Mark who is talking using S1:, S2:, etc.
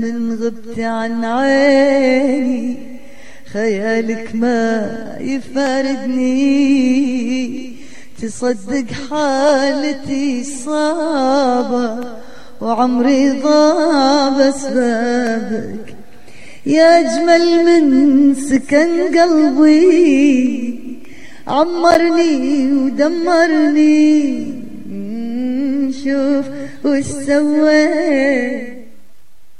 S1: من غبت عن عيني خيالك ما يفاردني. تصدق حالتي صعبة وعمري ضاب أسبابك يا أجمل من سكن قلبي عمرني ودمرني. شوف وش سويت.